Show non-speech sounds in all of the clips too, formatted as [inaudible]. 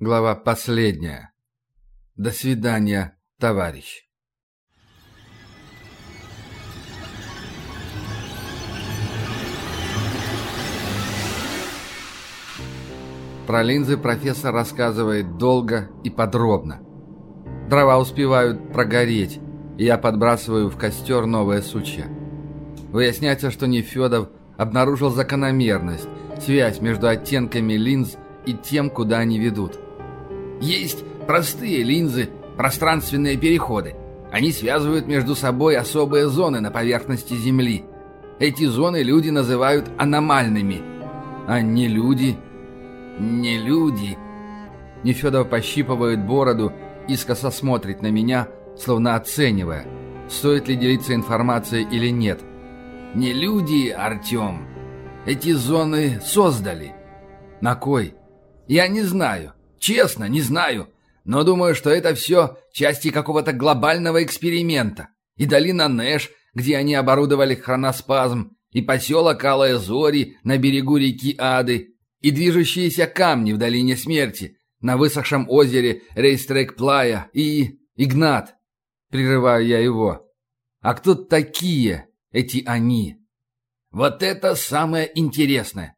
Глава последняя. До свидания, товарищ. Про линзы профессор рассказывает долго и подробно. Дрова успевают прогореть, и я подбрасываю в костер новые сучья. Выясняется, что Нефедов обнаружил закономерность, связь между оттенками линз и тем, куда они ведут. Есть простые линзы, пространственные переходы. Они связывают между собой особые зоны на поверхности Земли. Эти зоны люди называют аномальными. А не люди... Не люди... Нефедов пощипывает бороду, искоса смотрит на меня, словно оценивая, стоит ли делиться информацией или нет. «Не люди, Артем. Эти зоны создали». «На кой?» «Я не знаю. Честно, не знаю. Но думаю, что это все части какого-то глобального эксперимента. И долина Нэш, где они оборудовали хроноспазм, и поселок Алая Зори на берегу реки Ады, и движущиеся камни в долине смерти, на высохшем озере Рейстрек-Плая, и... Игнат. Прерываю я его. А кто такие эти они? Вот это самое интересное.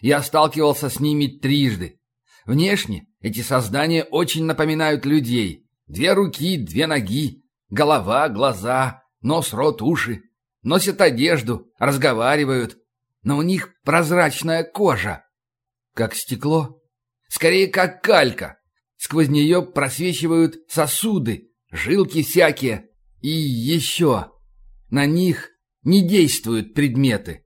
Я сталкивался с ними трижды. Внешне эти создания очень напоминают людей. Две руки, две ноги, голова, глаза, нос, рот, уши. Носят одежду, разговаривают. Но у них прозрачная кожа. Как стекло? Скорее, как калька. Сквозь нее просвечивают сосуды, жилки всякие. И еще. На них не действуют предметы.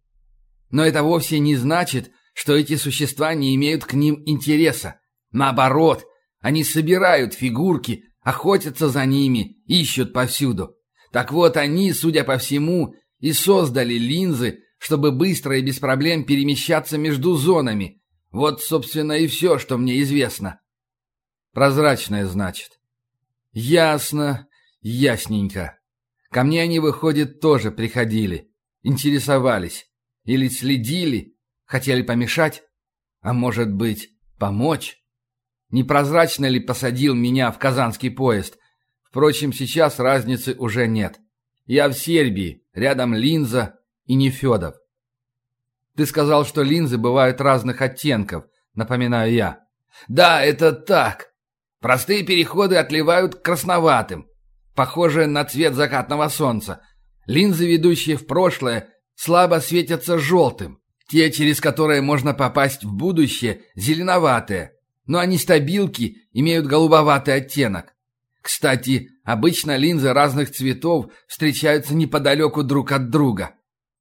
Но это вовсе не значит, что эти существа не имеют к ним интереса. Наоборот, они собирают фигурки, охотятся за ними, ищут повсюду. Так вот, они, судя по всему, и создали линзы, чтобы быстро и без проблем перемещаться между зонами. Вот, собственно, и все, что мне известно. Прозрачное, значит. Ясно, ясненько. Ко мне они, выходит, тоже приходили. Интересовались. Или следили. Хотели помешать. А может быть, помочь? Непрозрачно ли посадил меня в казанский поезд? Впрочем, сейчас разницы уже нет. Я в Сербии, рядом Линза и Нефедов. Ты сказал, что линзы бывают разных оттенков, напоминаю я. Да, это так. Простые переходы отливают красноватым, похожие на цвет закатного солнца. Линзы, ведущие в прошлое, слабо светятся желтым. Те, через которые можно попасть в будущее, зеленоватые, но они стабилки, имеют голубоватый оттенок. Кстати, обычно линзы разных цветов встречаются неподалеку друг от друга.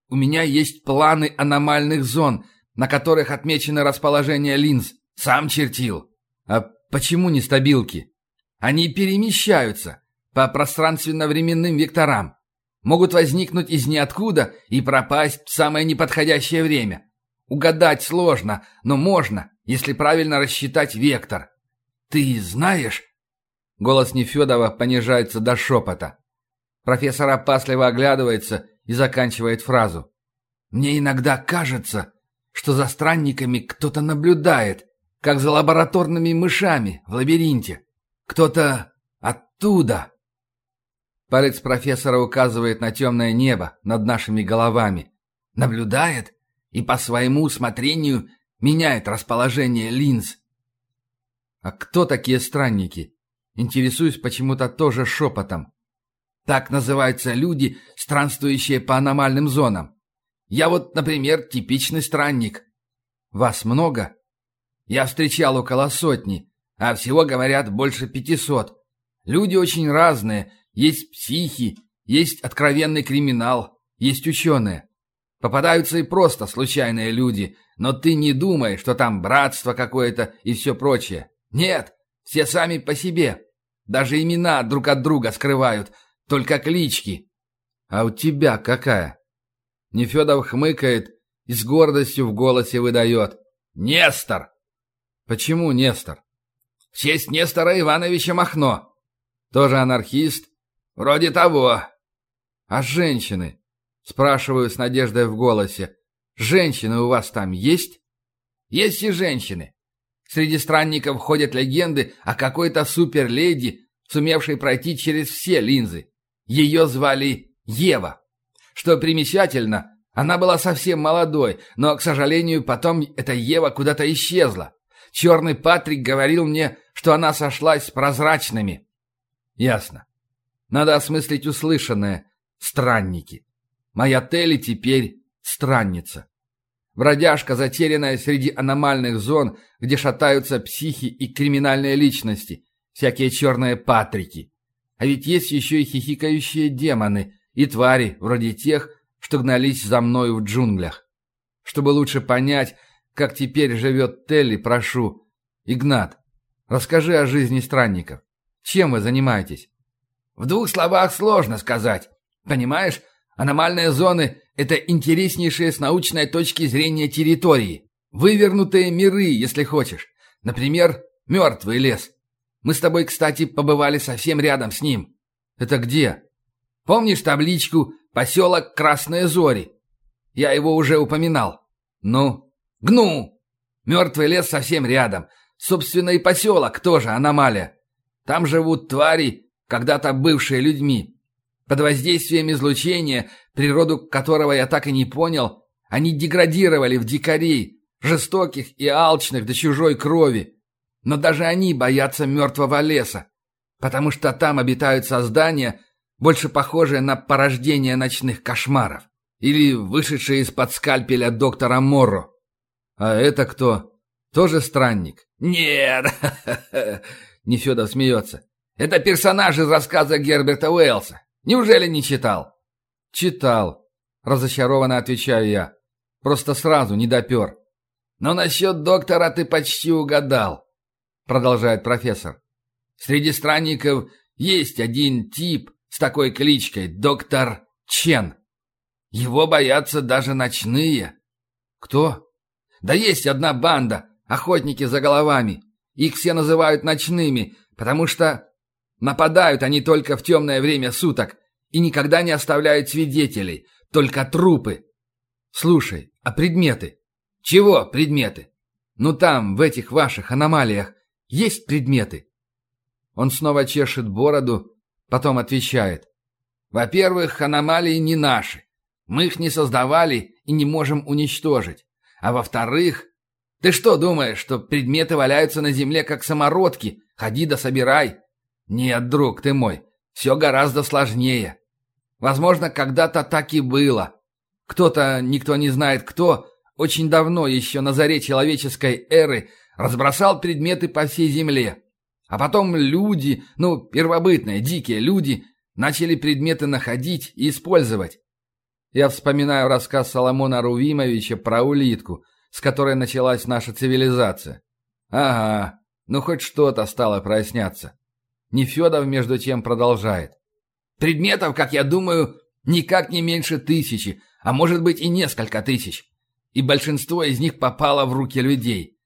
У меня есть планы аномальных зон, на которых отмечено расположение линз. Сам чертил. А почему не стабилки? Они перемещаются по пространственно-временным векторам. Могут возникнуть из ниоткуда и пропасть в самое неподходящее время. Угадать сложно, но можно, если правильно рассчитать вектор. Ты знаешь...» Голос Нефедова понижается до шепота. Профессор опасливо оглядывается и заканчивает фразу. «Мне иногда кажется, что за странниками кто-то наблюдает, как за лабораторными мышами в лабиринте. Кто-то оттуда...» Палец профессора указывает на темное небо над нашими головами. «Наблюдает и по своему усмотрению меняет расположение линз. А кто такие странники? Интересуюсь почему-то тоже шепотом. Так называются люди, странствующие по аномальным зонам. Я вот, например, типичный странник. Вас много? Я встречал около сотни, а всего, говорят, больше пятисот. Люди очень разные. Есть психи, есть откровенный криминал, есть ученые. Попадаются и просто случайные люди, но ты не думай, что там братство какое-то и все прочее. Нет, все сами по себе. Даже имена друг от друга скрывают, только клички. А у тебя какая? Нефедов хмыкает и с гордостью в голосе выдает. Нестор! Почему Нестор? В честь Нестора Ивановича Махно. Тоже анархист? Вроде того. А женщины? Спрашиваю с надеждой в голосе. «Женщины у вас там есть?» «Есть и женщины. Среди странников ходят легенды о какой-то суперледи, сумевшей пройти через все линзы. Ее звали Ева. Что примечательно, она была совсем молодой, но, к сожалению, потом эта Ева куда-то исчезла. Черный Патрик говорил мне, что она сошлась с прозрачными. Ясно. Надо осмыслить услышанное. Странники. Моя Телли теперь странница. Бродяжка, затерянная среди аномальных зон, где шатаются психи и криминальные личности, всякие черные патрики. А ведь есть еще и хихикающие демоны и твари, вроде тех, что гнались за мною в джунглях. Чтобы лучше понять, как теперь живет Телли, прошу. Игнат, расскажи о жизни странников. Чем вы занимаетесь? В двух словах сложно сказать. Понимаешь, аномальные зоны – это интереснейшие с научной точки зрения территории. Вывернутые миры, если хочешь. Например, мертвый лес. Мы с тобой, кстати, побывали совсем рядом с ним. Это где? Помнишь табличку «Поселок Красные Зори»? Я его уже упоминал. Ну? Гну! Мертвый лес совсем рядом. Собственно, и поселок тоже аномалия. Там живут твари, когда-то бывшие людьми. Под воздействием излучения, природу которого я так и не понял, они деградировали в дикарей, жестоких и алчных до чужой крови. Но даже они боятся мертвого леса, потому что там обитают создания, больше похожие на порождение ночных кошмаров. Или вышедшие из-под скальпеля доктора Морро. А это кто? Тоже странник? Нет! [laughs] Нефедов смеется. Это персонаж из рассказа Герберта Уэллса. Неужели не читал? Читал. Разочарованно отвечаю я. Просто сразу не допер. Но насчет доктора ты почти угадал. Продолжает профессор. Среди странников есть один тип с такой кличкой – доктор Чен. Его боятся даже ночные. Кто? Да есть одна банда, охотники за головами. Их все называют ночными, потому что нападают они только в темное время суток и никогда не оставляют свидетелей, только трупы. Слушай, а предметы? Чего предметы? Ну там, в этих ваших аномалиях, есть предметы? Он снова чешет бороду, потом отвечает. Во-первых, аномалии не наши. Мы их не создавали и не можем уничтожить. А во-вторых, ты что думаешь, что предметы валяются на земле, как самородки? Ходи да собирай. Нет, друг ты мой, все гораздо сложнее. Возможно, когда-то так и было. Кто-то, никто не знает кто, очень давно, еще на заре человеческой эры, разбросал предметы по всей земле. А потом люди, ну, первобытные, дикие люди, начали предметы находить и использовать. Я вспоминаю рассказ Соломона Рувимовича про улитку, с которой началась наша цивилизация. Ага, ну хоть что-то стало проясняться. Нефедов, между тем, продолжает. Предметов, как я думаю, никак не меньше тысячи, а может быть и несколько тысяч. И большинство из них попало в руки людей.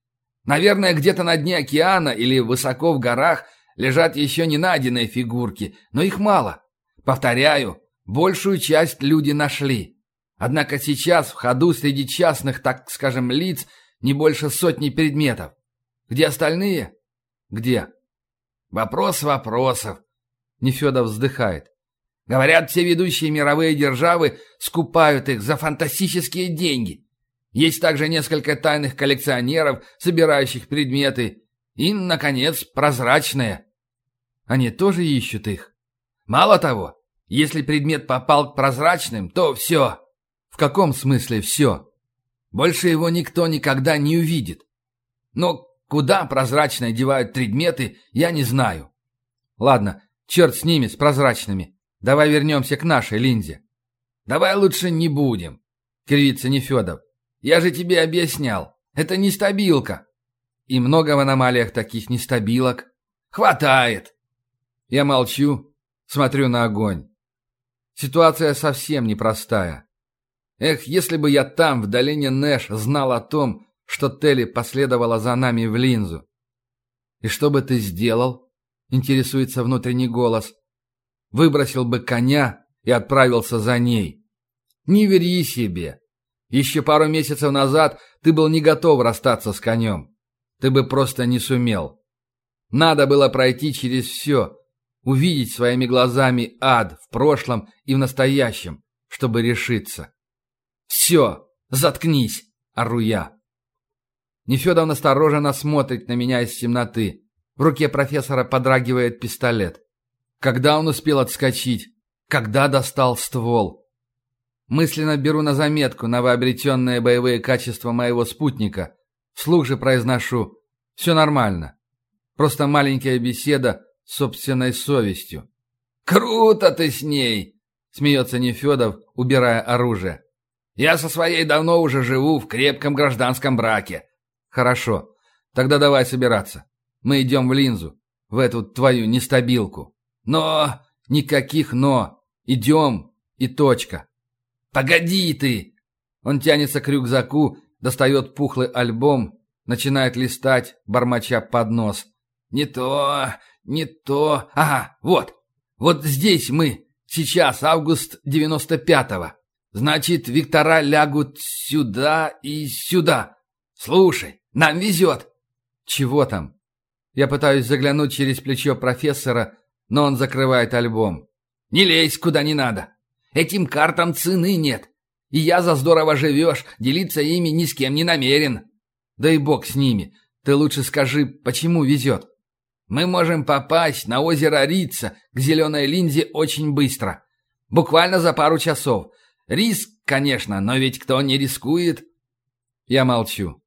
Наверное, где-то на дне океана или высоко в горах лежат еще не найденные фигурки, но их мало. Повторяю, большую часть люди нашли. Однако сейчас в ходу среди частных, так скажем, лиц не больше сотни предметов. Где остальные? Где? Вопрос вопросов. Нефедов вздыхает. Говорят, все ведущие мировые державы скупают их за фантастические деньги. Есть также несколько тайных коллекционеров, собирающих предметы. И, наконец, прозрачные. Они тоже ищут их. Мало того, если предмет попал к прозрачным, то все. В каком смысле все? Больше его никто никогда не увидит. Но куда прозрачные девают предметы, я не знаю. Ладно, черт с ними, с прозрачными. Давай вернемся к нашей линзе. Давай лучше не будем, кривится Нефедов. Я же тебе объяснял. Это нестабилка. И много в аномалиях таких нестабилок. Хватает. Я молчу, смотрю на огонь. Ситуация совсем непростая. Эх, если бы я там, в долине Нэш, знал о том, что Телли последовала за нами в линзу. «И что бы ты сделал?» — интересуется внутренний голос. «Выбросил бы коня и отправился за ней». «Не вери себе. Еще пару месяцев назад ты был не готов расстаться с конем. ты бы просто не сумел. Надо было пройти через все, увидеть своими глазами ад в прошлом и в настоящем, чтобы решиться. «Все, заткнись!» – ору я. Нефедов настороженно смотрит на меня из темноты. В руке профессора подрагивает пистолет. Когда он успел отскочить? Когда достал ствол? Мысленно беру на заметку новообретенные боевые качества моего спутника. Вслух же произношу «Все нормально». Просто маленькая беседа с собственной совестью. «Круто ты с ней!» — смеется Нефедов, убирая оружие. «Я со своей давно уже живу в крепком гражданском браке. «Хорошо. Тогда давай собираться. Мы идем в линзу. В эту твою нестабилку. Но... Никаких «но». Идем. И точка. Погоди ты!» Он тянется к рюкзаку, достает пухлый альбом, начинает листать, бормоча под нос. «Не то, не то. Ага, вот. Вот здесь мы. Сейчас, август девяносто пятого. Значит, Виктора лягут сюда и сюда. Слушай, нам везет!» «Чего там?» Я пытаюсь заглянуть через плечо профессора, но он закрывает альбом. «Не лезь куда не надо. Этим картам цены нет. И я за здорово живешь, делиться ими ни с кем не намерен». «Да и бог с ними. Ты лучше скажи, почему везет?» «Мы можем попасть на озеро Рица к зеленой линзе очень быстро. Буквально за пару часов. Риск, конечно, но ведь кто не рискует...» Я молчу.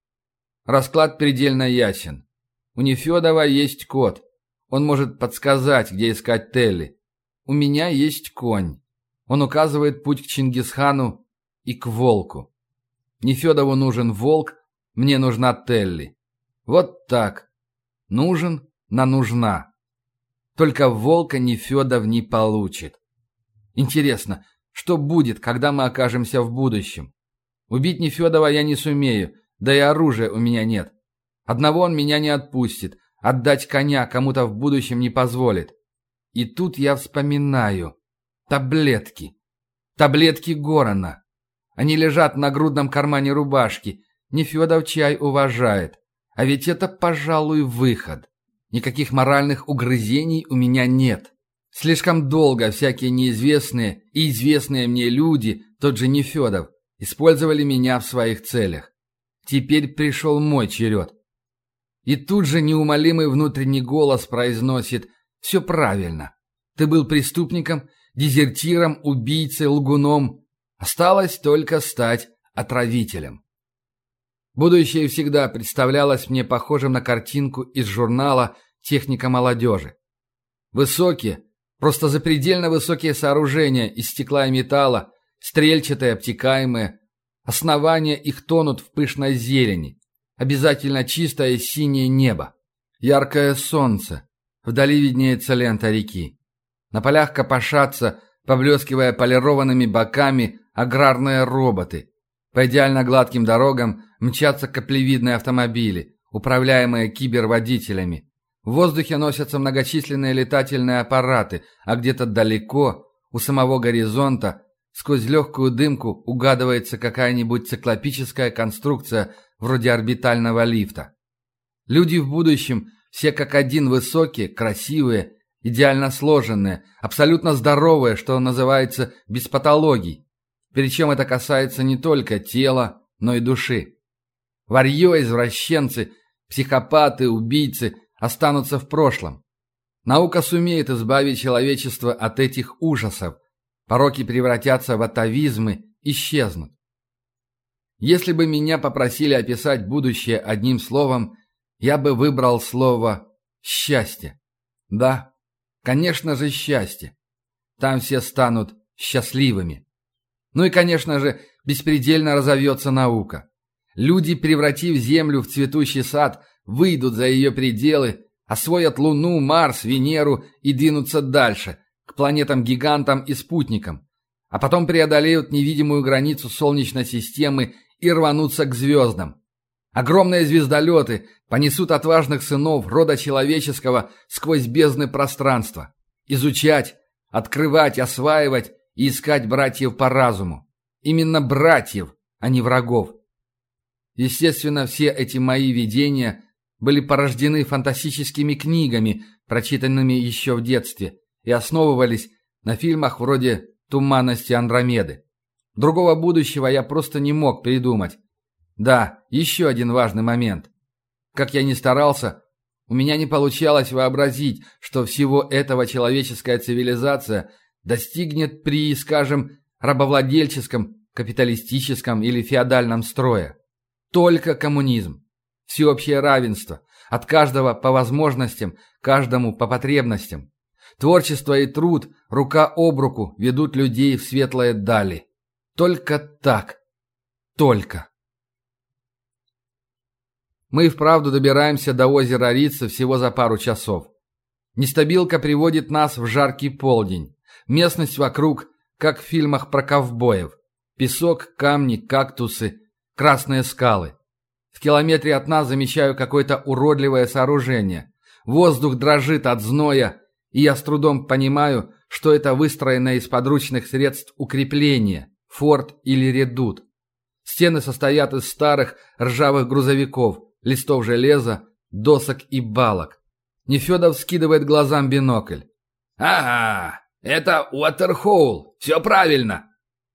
Расклад предельно ясен. У Нефедова есть кот. Он может подсказать, где искать Телли. У меня есть конь. Он указывает путь к Чингисхану и к волку. Нефедову нужен волк, мне нужна Телли. Вот так. Нужен на нужна. Только волка Нефедов не получит. Интересно, что будет, когда мы окажемся в будущем? Убить Нефедова я не сумею, да и оружия у меня нет. Одного он меня не отпустит, отдать коня кому-то в будущем не позволит. И тут я вспоминаю. Таблетки. Таблетки Горана. Они лежат на грудном кармане рубашки. Нефедов чай уважает. А ведь это, пожалуй, выход. Никаких моральных угрызений у меня нет. Слишком долго всякие неизвестные и известные мне люди, тот же Нефедов, использовали меня в своих целях. Теперь пришел мой черед. И тут же неумолимый внутренний голос произносит «Все правильно. Ты был преступником, дезертиром, убийцей, лгуном. Осталось только стать отравителем». Будущее всегда представлялось мне похожим на картинку из журнала «Техника молодежи». Высокие, просто запредельно высокие сооружения из стекла и металла, стрельчатые, обтекаемые, Основания их тонут в пышной зелени. Обязательно чистое синее небо. Яркое солнце. Вдали виднеется лента реки. На полях копошатся, поблескивая полированными боками, аграрные роботы. По идеально гладким дорогам мчатся каплевидные автомобили, управляемые киберводителями. В воздухе носятся многочисленные летательные аппараты, а где-то далеко, у самого горизонта, Сквозь легкую дымку угадывается какая-нибудь циклопическая конструкция вроде орбитального лифта. Люди в будущем все как один высокие, красивые, идеально сложенные, абсолютно здоровые, что называется, без патологий. Причем это касается не только тела, но и души. Варье, извращенцы, психопаты, убийцы останутся в прошлом. Наука сумеет избавить человечество от этих ужасов – Пороки превратятся в атовизмы, исчезнут. Если бы меня попросили описать будущее одним словом, я бы выбрал слово «счастье». Да, конечно же, счастье. Там все станут счастливыми. Ну и, конечно же, беспредельно разовьется наука. Люди, превратив Землю в цветущий сад, выйдут за ее пределы, освоят Луну, Марс, Венеру и двинутся дальше – к планетам-гигантам и спутникам, а потом преодолеют невидимую границу Солнечной системы и рванутся к звездам. Огромные звездолеты понесут отважных сынов рода человеческого сквозь бездны пространства. Изучать, открывать, осваивать и искать братьев по разуму. Именно братьев, а не врагов. Естественно, все эти мои видения были порождены фантастическими книгами, прочитанными еще в детстве, и основывались на фильмах вроде «Туманности Андромеды». Другого будущего я просто не мог придумать. Да, еще один важный момент. Как я ни старался, у меня не получалось вообразить, что всего этого человеческая цивилизация достигнет при, скажем, рабовладельческом, капиталистическом или феодальном строе. Только коммунизм. Всеобщее равенство. От каждого по возможностям, каждому по потребностям. Творчество и труд рука об руку ведут людей в светлое дали. Только так. Только. Мы вправду добираемся до озера Рица всего за пару часов. Нестабилка приводит нас в жаркий полдень. Местность вокруг, как в фильмах про ковбоев. Песок, камни, кактусы, красные скалы. В километре от нас замечаю какое-то уродливое сооружение. Воздух дрожит от зноя, и я с трудом понимаю, что это выстроенное из подручных средств укрепление, форт или редут. Стены состоят из старых ржавых грузовиков, листов железа, досок и балок. Нефедов скидывает глазам бинокль. «Ага, это Уотерхоул, все правильно».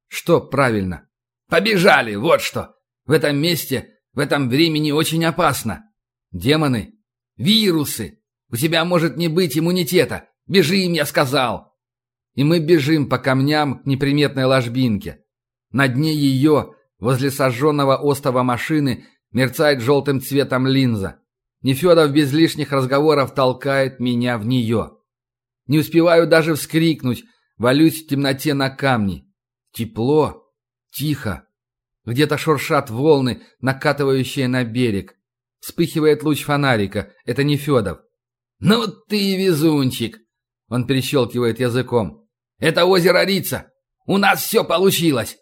«Что правильно?» «Побежали, вот что. В этом месте, в этом времени очень опасно. Демоны? Вирусы. У тебя может не быть иммунитета. Бежим, я сказал!» И мы бежим по камням к неприметной ложбинке. На дне ее, возле сожженного остова машины, мерцает желтым цветом линза. Нефедов без лишних разговоров толкает меня в нее. Не успеваю даже вскрикнуть, валюсь в темноте на камни. Тепло, тихо. Где-то шуршат волны, накатывающие на берег. Вспыхивает луч фонарика. Это не Федов. «Ну ты везунчик!» Он перещелкивает языком. «Это озеро Рица! У нас все получилось!»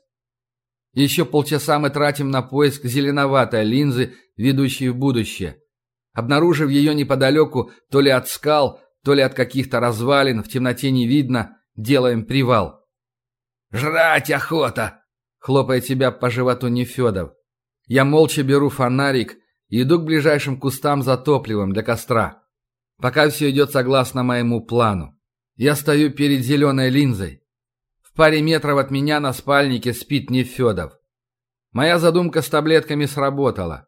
Еще полчаса мы тратим на поиск зеленоватой линзы, ведущей в будущее. Обнаружив ее неподалеку, то ли от скал, то ли от каких-то развалин, в темноте не видно, делаем привал. «Жрать охота!» — хлопает себя по животу Нефедов. Я молча беру фонарик и иду к ближайшим кустам за топливом для костра. Пока все идет согласно моему плану. Я стою перед зеленой линзой. В паре метров от меня на спальнике спит Нефедов. Моя задумка с таблетками сработала.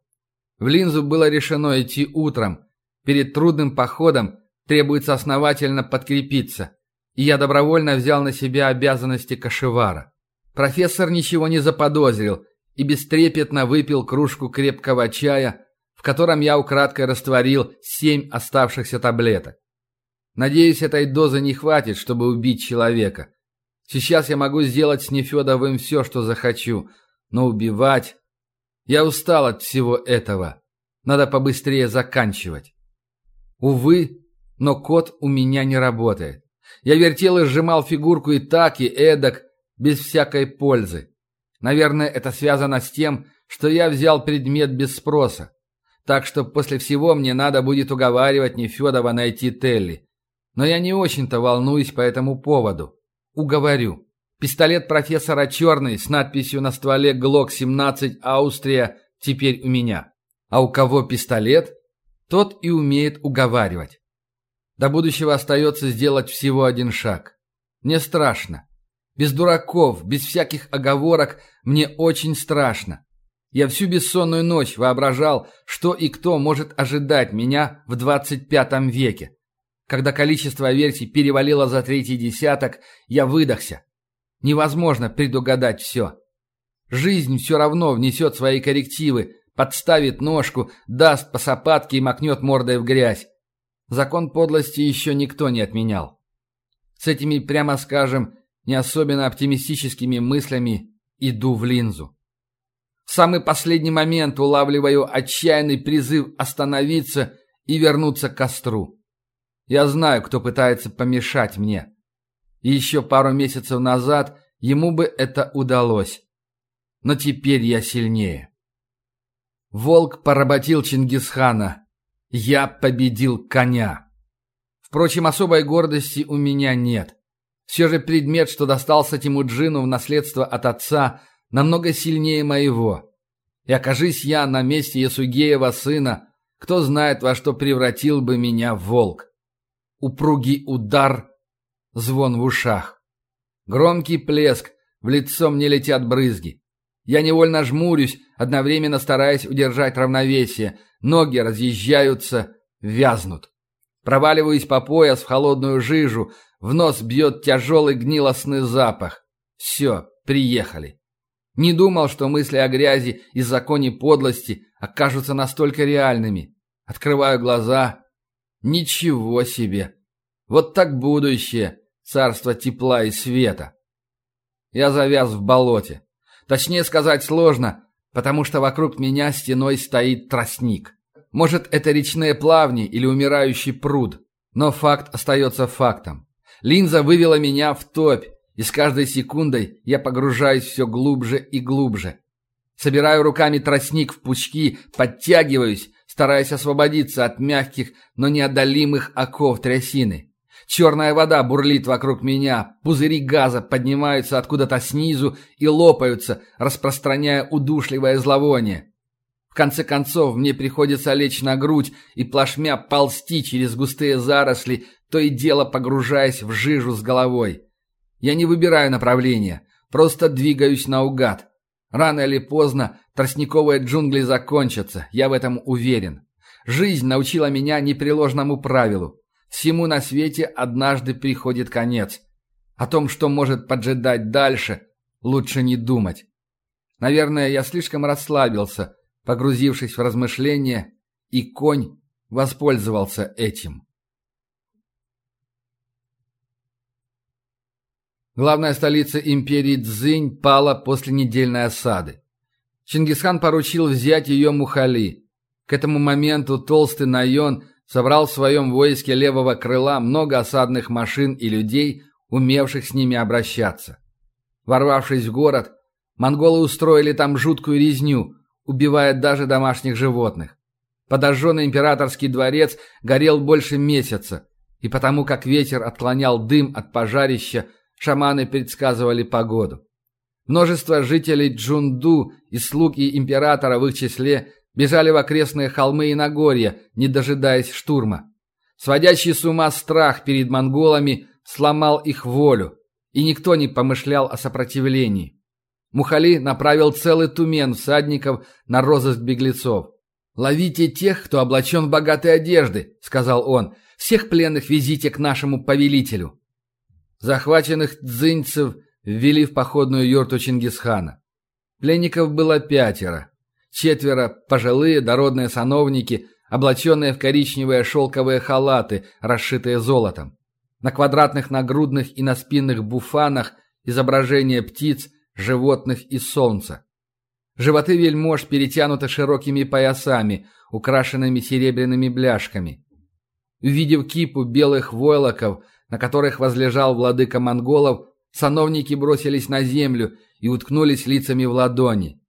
В линзу было решено идти утром. Перед трудным походом требуется основательно подкрепиться. И я добровольно взял на себя обязанности кошевара. Профессор ничего не заподозрил и бестрепетно выпил кружку крепкого чая, котором я украдкой растворил семь оставшихся таблеток. Надеюсь, этой дозы не хватит, чтобы убить человека. Сейчас я могу сделать с Нефедовым все, что захочу, но убивать... Я устал от всего этого. Надо побыстрее заканчивать. Увы, но код у меня не работает. Я вертел и сжимал фигурку и так, и эдак, без всякой пользы. Наверное, это связано с тем, что я взял предмет без спроса. Так что после всего мне надо будет уговаривать Нефедова найти Телли. Но я не очень-то волнуюсь по этому поводу. Уговорю. Пистолет профессора черный с надписью на стволе «Глок-17 Австрия» теперь у меня. А у кого пистолет, тот и умеет уговаривать. До будущего остается сделать всего один шаг. Мне страшно. Без дураков, без всяких оговорок мне очень страшно. Я всю бессонную ночь воображал, что и кто может ожидать меня в 25 веке. Когда количество версий перевалило за третий десяток, я выдохся. Невозможно предугадать все. Жизнь все равно внесет свои коррективы, подставит ножку, даст по сапатке и макнет мордой в грязь. Закон подлости еще никто не отменял. С этими, прямо скажем, не особенно оптимистическими мыслями иду в линзу. В самый последний момент улавливаю отчаянный призыв остановиться и вернуться к костру. Я знаю, кто пытается помешать мне. И еще пару месяцев назад ему бы это удалось. Но теперь я сильнее. Волк поработил Чингисхана. Я победил коня. Впрочем, особой гордости у меня нет. Все же предмет, что достался Тимуджину в наследство от отца – намного сильнее моего. И окажись я на месте Ясугеева сына, кто знает, во что превратил бы меня волк. Упругий удар, звон в ушах. Громкий плеск, в лицо мне летят брызги. Я невольно жмурюсь, одновременно стараясь удержать равновесие. Ноги разъезжаются, вязнут. Проваливаюсь по пояс в холодную жижу, в нос бьет тяжелый гнилостный запах. Все, приехали. Не думал, что мысли о грязи и законе подлости окажутся настолько реальными. Открываю глаза. Ничего себе. Вот так будущее. Царство тепла и света. Я завяз в болоте. Точнее сказать сложно, потому что вокруг меня стеной стоит тростник. Может, это речные плавни или умирающий пруд. Но факт остается фактом. Линза вывела меня в топь, и с каждой секундой я погружаюсь все глубже и глубже. Собираю руками тростник в пучки, подтягиваюсь, стараясь освободиться от мягких, но неодолимых оков трясины. Черная вода бурлит вокруг меня, пузыри газа поднимаются откуда-то снизу и лопаются, распространяя удушливое зловоние. В конце концов, мне приходится лечь на грудь и плашмя ползти через густые заросли, то и дело погружаясь в жижу с головой. Я не выбираю направления, просто двигаюсь наугад. Рано или поздно тростниковые джунгли закончатся, я в этом уверен. Жизнь научила меня непреложному правилу. Всему на свете однажды приходит конец. О том, что может поджидать дальше, лучше не думать. Наверное, я слишком расслабился, погрузившись в размышления, и конь воспользовался этим. Главная столица империи Цзинь пала после недельной осады. Чингисхан поручил взять ее Мухали. К этому моменту толстый Найон собрал в своем войске левого крыла много осадных машин и людей, умевших с ними обращаться. Ворвавшись в город, монголы устроили там жуткую резню, убивая даже домашних животных. Подожженный императорский дворец горел больше месяца, и потому как ветер отклонял дым от пожарища, Шаманы предсказывали погоду. Множество жителей Джунду и слуги императора в их числе бежали в окрестные холмы и Нагорья, не дожидаясь штурма. Сводящий с ума страх перед монголами сломал их волю, и никто не помышлял о сопротивлении. Мухали направил целый тумен всадников на розыск беглецов. «Ловите тех, кто облачен в богатые одежды», — сказал он. «Всех пленных везите к нашему повелителю». Захваченных дзыньцев ввели в походную юрту Чингисхана. Пленников было пятеро. Четверо – пожилые дородные сановники, облаченные в коричневые шелковые халаты, расшитые золотом. На квадратных нагрудных и на спинных буфанах изображения птиц, животных и солнца. Животы вельмож перетянуты широкими поясами, украшенными серебряными бляшками. Увидев кипу белых войлоков – на которых возлежал владыка монголов, сановники бросились на землю и уткнулись лицами в ладони.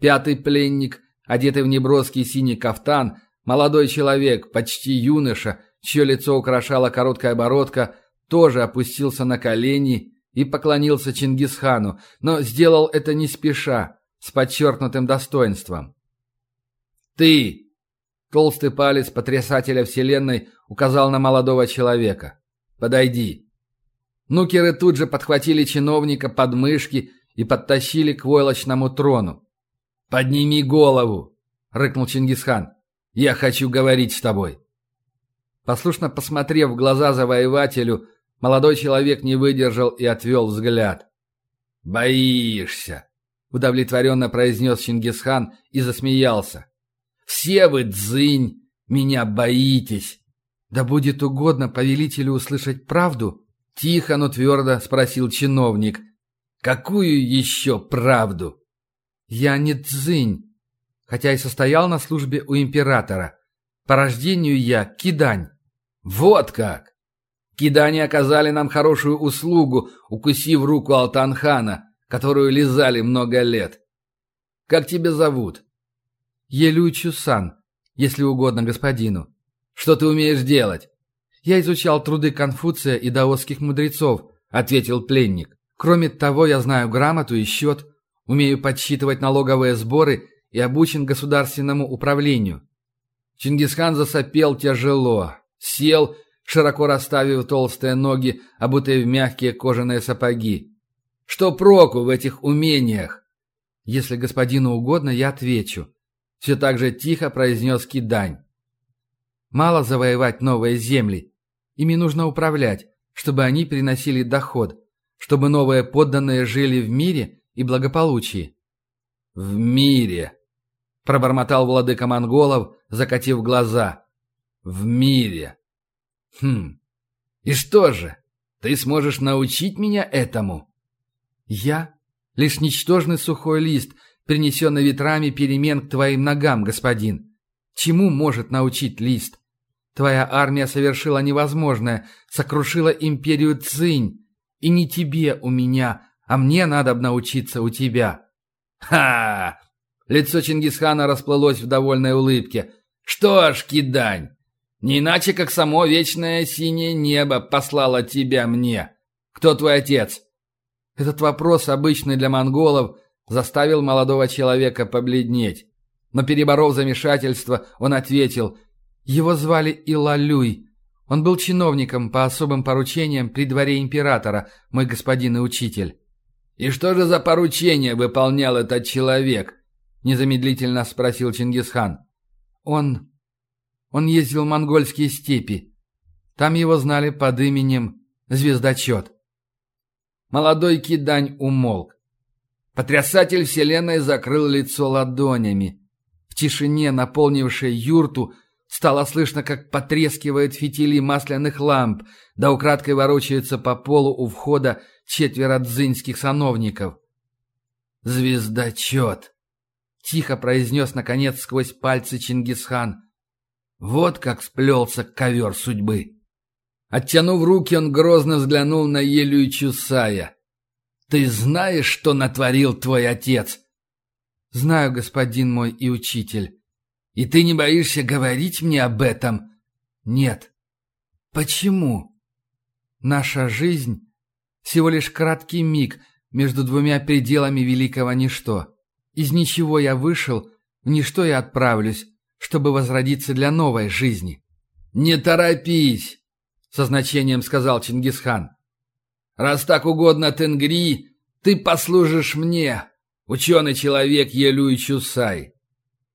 Пятый пленник, одетый в неброский синий кафтан, молодой человек, почти юноша, чье лицо украшала короткая бородка, тоже опустился на колени и поклонился Чингисхану, но сделал это не спеша, с подчеркнутым достоинством. «Ты!» Толстый палец потрясателя вселенной указал на молодого человека. Подойди». Нукеры тут же подхватили чиновника под мышки и подтащили к войлочному трону. «Подними голову!» — рыкнул Чингисхан. «Я хочу говорить с тобой». Послушно посмотрев в глаза завоевателю, молодой человек не выдержал и отвел взгляд. «Боишься!» — удовлетворенно произнес Чингисхан и засмеялся. «Все вы, дзынь, меня боитесь!» «Да будет угодно повелителю услышать правду?» Тихо, но твердо спросил чиновник. «Какую еще правду?» «Я не Цзинь, хотя и состоял на службе у императора. По рождению я Кидань». «Вот как!» Кидане оказали нам хорошую услугу, укусив руку Алтанхана, которую лизали много лет. Как тебя зовут? Елю Чусан, если угодно господину. Что ты умеешь делать?» «Я изучал труды Конфуция и даосских мудрецов», — ответил пленник. «Кроме того, я знаю грамоту и счет, умею подсчитывать налоговые сборы и обучен государственному управлению». Чингисхан засопел тяжело, сел, широко расставив толстые ноги, обутые в мягкие кожаные сапоги. Что проку в этих умениях? Если господину угодно, я отвечу. Все так же тихо произнес Кидань. Мало завоевать новые земли. Ими нужно управлять, чтобы они приносили доход, чтобы новые подданные жили в мире и благополучии. «В мире!» — пробормотал владыка монголов, закатив глаза. «В мире!» «Хм, и что же, ты сможешь научить меня этому?» «Я — лишь ничтожный сухой лист, принесенный ветрами перемен к твоим ногам, господин. Чему может научить лист? Твоя армия совершила невозможное, сокрушила империю Цинь. И не тебе у меня, а мне надо научиться у тебя». «Ха!» Лицо Чингисхана расплылось в довольной улыбке. «Что ж, кидань, не иначе, как само вечное синее небо послало тебя мне. Кто твой отец?» Этот вопрос, обычный для монголов, заставил молодого человека побледнеть. Но, переборов замешательство, он ответил, его звали Илалюй. Он был чиновником по особым поручениям при дворе императора, мой господин и учитель. «И что же за поручение выполнял этот человек?» – незамедлительно спросил Чингисхан. «Он он ездил в монгольские степи. Там его знали под именем Звездочет. Молодой кидань умолк. Потрясатель вселенной закрыл лицо ладонями. В тишине, наполнившей юрту, стало слышно, как потрескивают фитили масляных ламп, да украдкой ворочаются по полу у входа четверо дзыньских сановников. «Звездочет!» — тихо произнес, наконец, сквозь пальцы Чингисхан. Вот как сплелся ковер судьбы. Оттянув руки, он грозно взглянул на Елю и Чусая. «Ты знаешь, что натворил твой отец?» «Знаю, господин мой и учитель. И ты не боишься говорить мне об этом?» «Нет». «Почему?» «Наша жизнь — всего лишь краткий миг между двумя пределами великого ничто. Из ничего я вышел, в ничто я отправлюсь, чтобы возродиться для новой жизни. «Не торопись!» — со значением сказал Чингисхан. «Раз так угодно Тенгри, ты послужишь мне, ученый человек Елюй Чусай.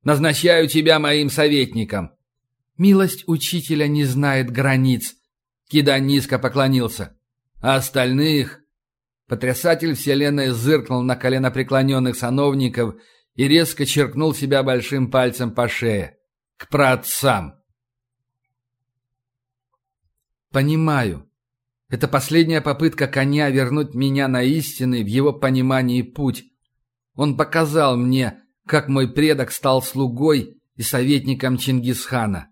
Назначаю тебя моим советником». «Милость учителя не знает границ», — Кида низко поклонился. «А остальных...» Потрясатель вселенной зыркнул на коленопреклоненных сановников и резко черкнул себя большим пальцем по шее к праотцам. Понимаю. Это последняя попытка коня вернуть меня на истинный в его понимании путь. Он показал мне, как мой предок стал слугой и советником Чингисхана.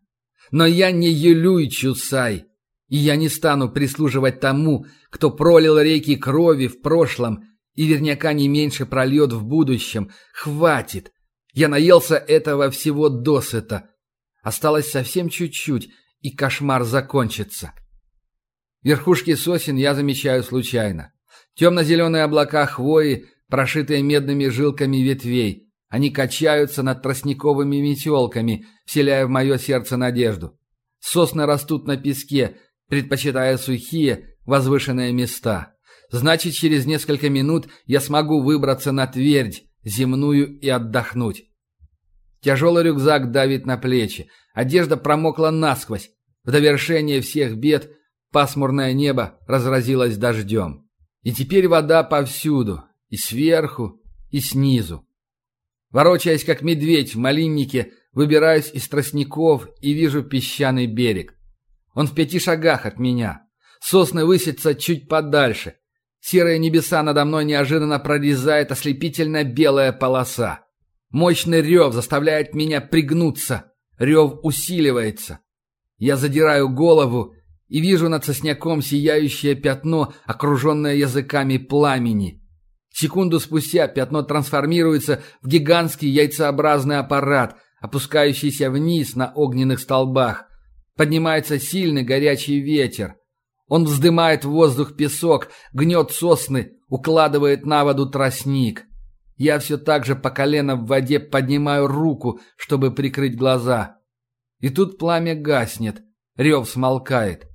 Но я не Юлюй Чусай, и я не стану прислуживать тому, кто пролил реки крови в прошлом и верняка не меньше прольет в будущем. Хватит! Я наелся этого всего досыта. Осталось совсем чуть-чуть, и кошмар закончится. Верхушки сосен я замечаю случайно. Темно-зеленые облака хвои, прошитые медными жилками ветвей. Они качаются над тростниковыми метелками, вселяя в мое сердце надежду. Сосны растут на песке, предпочитая сухие, возвышенные места. Значит, через несколько минут я смогу выбраться на твердь, земную и отдохнуть. Тяжелый рюкзак давит на плечи. Одежда промокла насквозь. В довершение всех бед пасмурное небо разразилось дождем. И теперь вода повсюду. И сверху, и снизу. Ворочаясь, как медведь в малиннике, выбираюсь из тростников и вижу песчаный берег. Он в пяти шагах от меня. Сосны высятся чуть подальше. Серые небеса надо мной неожиданно прорезает ослепительно белая полоса. Мощный рев заставляет меня пригнуться. Рев усиливается. Я задираю голову и вижу над сосняком сияющее пятно, окруженное языками пламени. Секунду спустя пятно трансформируется в гигантский яйцеобразный аппарат, опускающийся вниз на огненных столбах. Поднимается сильный горячий ветер. Он вздымает в воздух песок, гнет сосны, укладывает на воду тростник. Я все так же по колено в воде поднимаю руку, чтобы прикрыть глаза. И тут пламя гаснет, рев смолкает.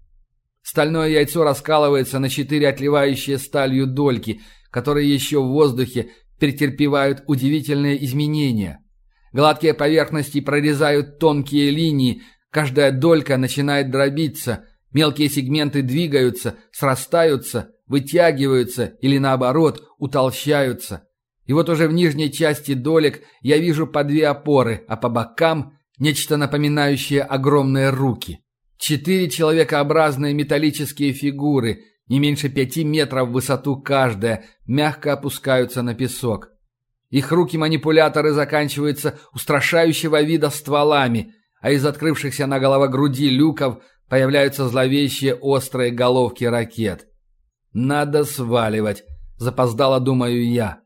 Стальное яйцо раскалывается на четыре отливающие сталью дольки, которые еще в воздухе претерпевают удивительные изменения. Гладкие поверхности прорезают тонкие линии, каждая долька начинает дробиться, мелкие сегменты двигаются, срастаются, вытягиваются или наоборот утолщаются. И вот уже в нижней части долек я вижу по две опоры, а по бокам нечто напоминающее огромные руки. Четыре человекообразные металлические фигуры, не меньше пяти метров в высоту каждая, мягко опускаются на песок. Их руки-манипуляторы заканчиваются устрашающего вида стволами, а из открывшихся на груди люков появляются зловещие острые головки ракет. «Надо сваливать», — запоздало думаю я.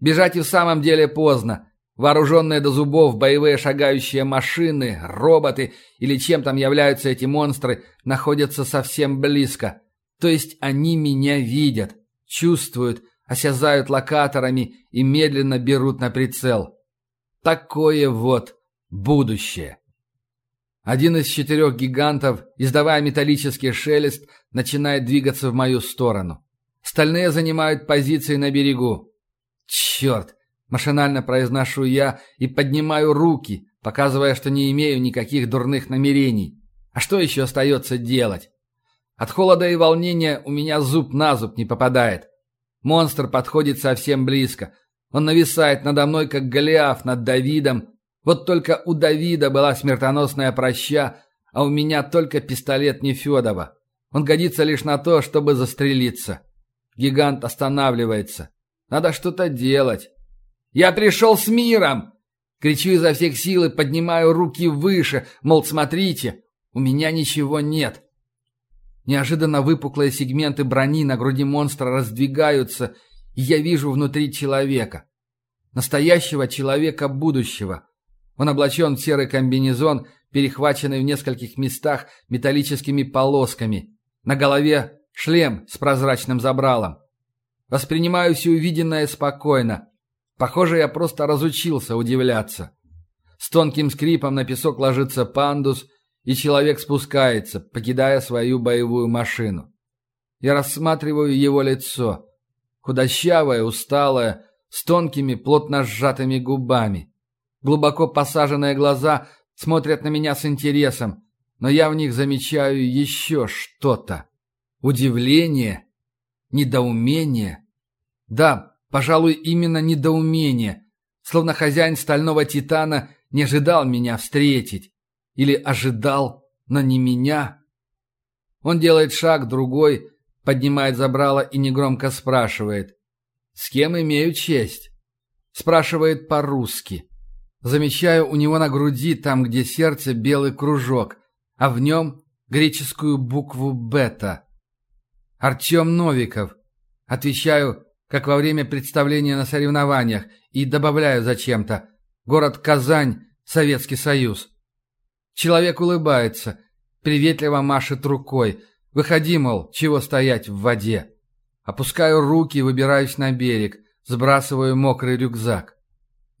Бежать и в самом деле поздно. Вооруженные до зубов боевые шагающие машины, роботы или чем там являются эти монстры, находятся совсем близко. То есть они меня видят, чувствуют, осязают локаторами и медленно берут на прицел. Такое вот будущее. Один из четырех гигантов, издавая металлический шелест, начинает двигаться в мою сторону. Стальные занимают позиции на берегу. Черт! Машинально произношу я и поднимаю руки, показывая, что не имею никаких дурных намерений. А что еще остается делать? От холода и волнения у меня зуб на зуб не попадает. Монстр подходит совсем близко. Он нависает надо мной, как Голиаф над Давидом. Вот только у Давида была смертоносная проща, а у меня только пистолет Нефедова. Он годится лишь на то, чтобы застрелиться. Гигант останавливается. Надо что-то делать. «Я пришел с миром!» Кричу изо всех сил и поднимаю руки выше, мол, смотрите, у меня ничего нет. Неожиданно выпуклые сегменты брони на груди монстра раздвигаются, и я вижу внутри человека. Настоящего человека будущего. Он облачен в серый комбинезон, перехваченный в нескольких местах металлическими полосками. На голове шлем с прозрачным забралом. Воспринимаю все увиденное спокойно. Похоже, я просто разучился удивляться. С тонким скрипом на песок ложится пандус, и человек спускается, покидая свою боевую машину. Я рассматриваю его лицо. Худощавое, усталое, с тонкими, плотно сжатыми губами. Глубоко посаженные глаза смотрят на меня с интересом, но я в них замечаю еще что-то. Удивление, недоумение. Да, Пожалуй, именно недоумение, словно хозяин стального титана не ожидал меня встретить. Или ожидал, но не меня. Он делает шаг, другой, поднимает забрало и негромко спрашивает. «С кем имею честь?» Спрашивает по-русски. Замечаю у него на груди, там, где сердце, белый кружок, а в нем греческую букву «бета». «Артем Новиков». Отвечаю как во время представления на соревнованиях, и добавляю зачем-то «Город Казань, Советский Союз». Человек улыбается, приветливо машет рукой. «Выходи, мол, чего стоять в воде?» Опускаю руки, выбираюсь на берег, сбрасываю мокрый рюкзак.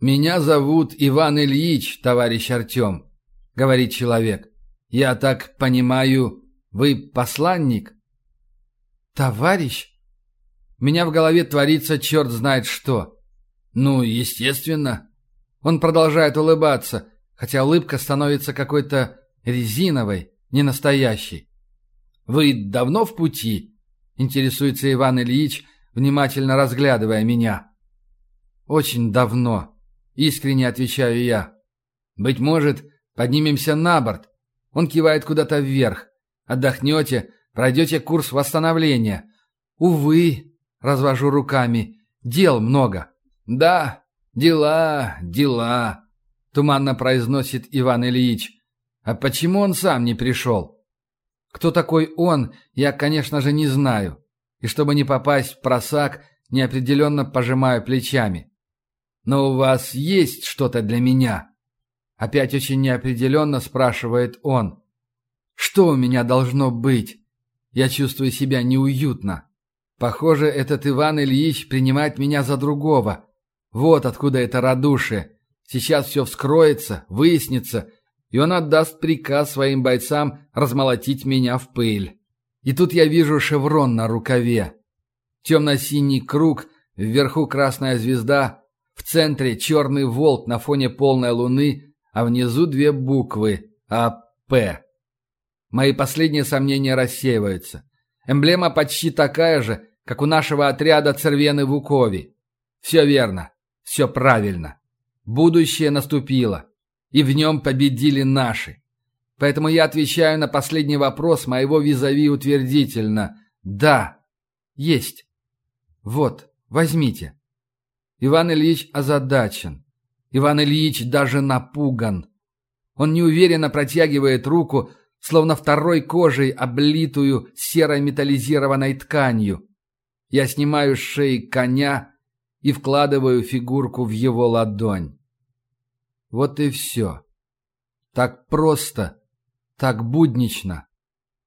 «Меня зовут Иван Ильич, товарищ Артем», — говорит человек. «Я так понимаю, вы посланник?» «Товарищ?» У меня в голове творится черт знает что. Ну, естественно. Он продолжает улыбаться, хотя улыбка становится какой-то резиновой, не настоящей. «Вы давно в пути?» — интересуется Иван Ильич, внимательно разглядывая меня. «Очень давно», — искренне отвечаю я. «Быть может, поднимемся на борт?» Он кивает куда-то вверх. «Отдохнете, пройдете курс восстановления». «Увы», Развожу руками. Дел много. Да, дела, дела, туманно произносит Иван Ильич. А почему он сам не пришел? Кто такой он, я, конечно же, не знаю. И чтобы не попасть в просак, неопределенно пожимаю плечами. Но у вас есть что-то для меня? Опять очень неопределенно спрашивает он. Что у меня должно быть? Я чувствую себя неуютно. Похоже, этот Иван Ильич принимает меня за другого. Вот откуда это радушие. Сейчас все вскроется, выяснится, и он отдаст приказ своим бойцам размолотить меня в пыль. И тут я вижу шеврон на рукаве. Темно-синий круг, вверху красная звезда, в центре черный волк на фоне полной луны, а внизу две буквы «АП». Мои последние сомнения рассеиваются. Эмблема почти такая же, как у нашего отряда Цервены в Укове. Все верно, все правильно. Будущее наступило, и в нем победили наши. Поэтому я отвечаю на последний вопрос моего визави утвердительно. Да, есть. Вот, возьмите. Иван Ильич озадачен. Иван Ильич даже напуган. Он неуверенно протягивает руку, словно второй кожей, облитую серой металлизированной тканью. Я снимаю с шеи коня и вкладываю фигурку в его ладонь. Вот и все. Так просто, так буднично.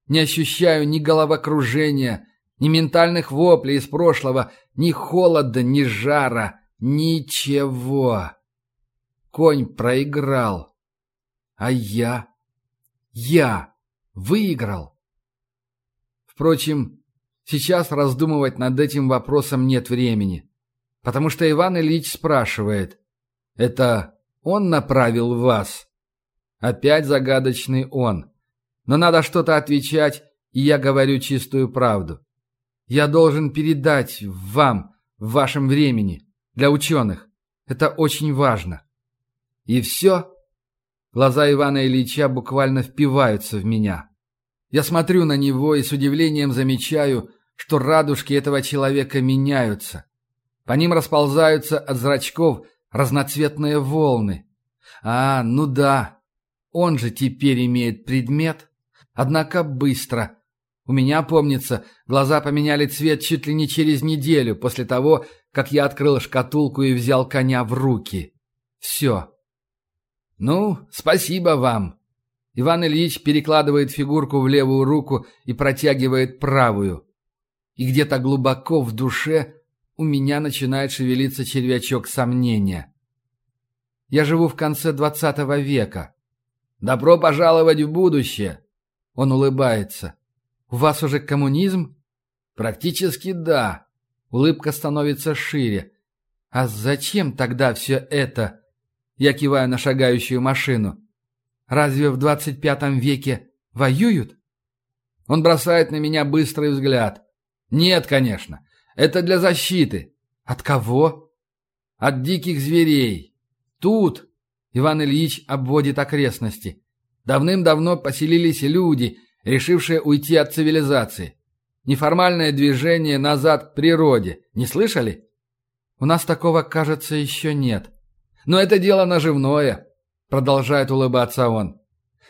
Не ощущаю ни головокружения, ни ментальных воплей из прошлого, ни холода, ни жара, ничего. Конь проиграл. А я? Я выиграл. Впрочем, сейчас раздумывать над этим вопросом нет времени, потому что Иван Ильич спрашивает. Это он направил вас? Опять загадочный он. Но надо что-то отвечать, и я говорю чистую правду. Я должен передать вам в вашем времени, для ученых. Это очень важно. И все? Глаза Ивана Ильича буквально впиваются в меня. Я смотрю на него и с удивлением замечаю, что радужки этого человека меняются. По ним расползаются от зрачков разноцветные волны. А, ну да, он же теперь имеет предмет. Однако быстро. У меня, помнится, глаза поменяли цвет чуть ли не через неделю после того, как я открыл шкатулку и взял коня в руки. Все. «Ну, спасибо вам». Иван Ильич перекладывает фигурку в левую руку и протягивает правую. И где-то глубоко в душе у меня начинает шевелиться червячок сомнения. Я живу в конце двадцатого века. Добро пожаловать в будущее. Он улыбается. У вас уже коммунизм? Практически да. Улыбка становится шире. А зачем тогда все это? Я киваю на шагающую машину. Разве в двадцать пятом веке воюют? Он бросает на меня быстрый взгляд. Нет, конечно. Это для защиты. От кого? От диких зверей. Тут Иван Ильич обводит окрестности. Давным-давно поселились люди, решившие уйти от цивилизации. Неформальное движение назад к природе. Не слышали? У нас такого, кажется, еще нет. Но это дело наживное, продолжает улыбаться он.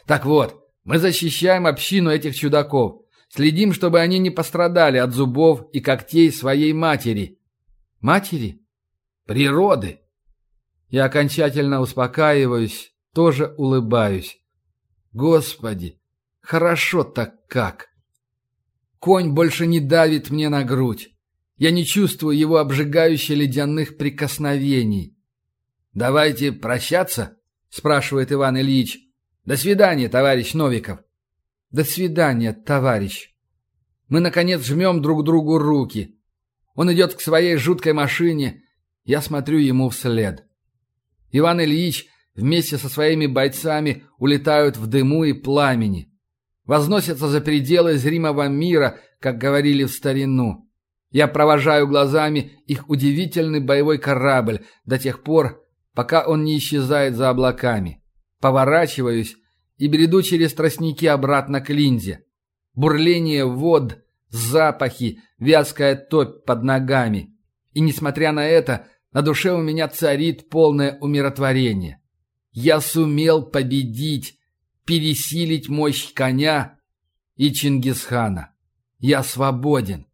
Так вот, мы защищаем общину этих чудаков. Следим, чтобы они не пострадали от зубов и когтей своей матери. Матери? Природы. Я окончательно успокаиваюсь, тоже улыбаюсь. Господи, хорошо так как. Конь больше не давит мне на грудь. Я не чувствую его обжигающих ледяных прикосновений. «Давайте прощаться?» — спрашивает Иван Ильич. «До свидания, товарищ Новиков». «До свидания, товарищ». Мы, наконец, жмем друг другу руки. Он идет к своей жуткой машине. Я смотрю ему вслед. Иван Ильич вместе со своими бойцами улетают в дыму и пламени. Возносятся за пределы зримого мира, как говорили в старину. Я провожаю глазами их удивительный боевой корабль до тех пор, пока он не исчезает за облаками. Поворачиваюсь и бреду через тростники обратно к линзе. Бурление вод, запахи, вязкая топь под ногами. И несмотря на это, на душе у меня царит полное умиротворение. Я сумел победить, пересилить мощь коня и Чингисхана. Я свободен.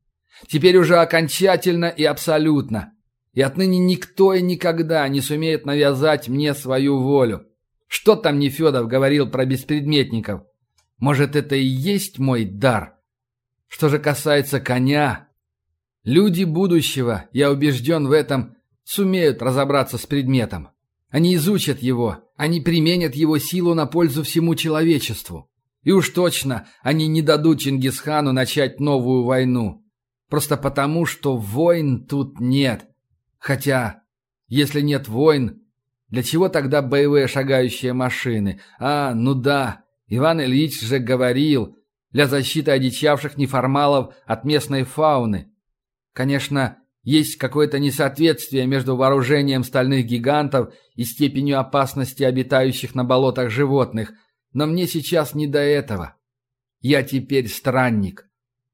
Теперь уже окончательно и абсолютно и отныне никто и никогда не сумеет навязать мне свою волю. Что там Нефедов говорил про беспредметников? Может, это и есть мой дар? Что же касается коня, люди будущего, я убежден в этом, сумеют разобраться с предметом. Они изучат его, Они применят его силу на пользу всему человечеству. И уж точно они не дадут Чингисхану начать новую войну. Просто потому, что войн тут нет. Хотя, если нет войн, для чего тогда боевые шагающие машины? А, ну да, Иван Ильич же говорил, для защиты одичавших неформалов от местной фауны. Конечно, есть какое-то несоответствие между вооружением стальных гигантов и степенью опасности обитающих на болотах животных, но мне сейчас не до этого. Я теперь странник.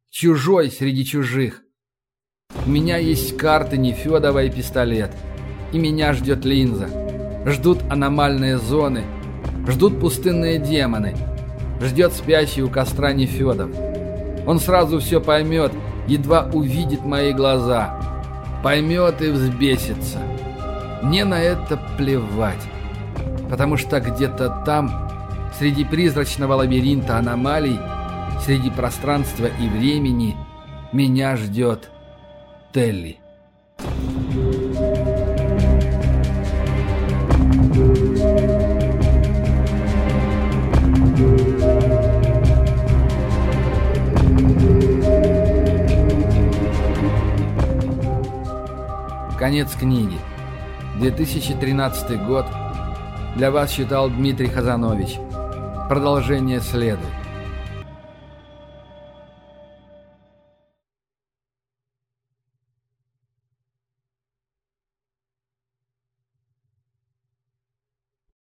Чужой среди чужих. У меня есть карты Нефедова и пистолет. И меня ждет линза. Ждут аномальные зоны. Ждут пустынные демоны. Ждет спящий у костра Нефедов. Он сразу все поймет, едва увидит мои глаза. Поймет и взбесится. Мне на это плевать. Потому что где-то там, среди призрачного лабиринта аномалий, среди пространства и времени, меня ждет Телли. Конец книги. 2013 год. Для вас читал Дмитрий Хазанович. Продолжение следует.